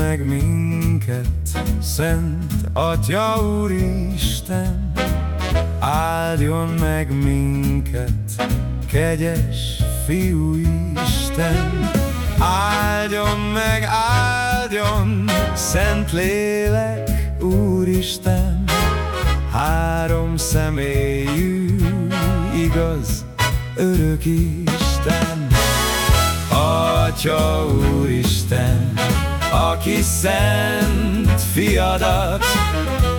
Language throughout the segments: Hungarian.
Meg minket, Szent Atya Úristen, Áldjon meg minket, kegyes Fiú Isten. Áldjon meg, áldjon, Szent Lélek, Úristen, Három személyű, igaz, örök Isten. Atya Úristen, aki szent fiadat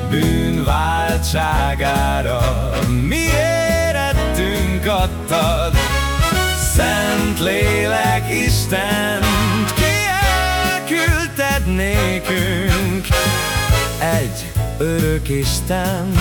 bűnváltságára mi érettünk adtad. Szent Lélek Istent ki elküldted nékünk, egy örök Isten.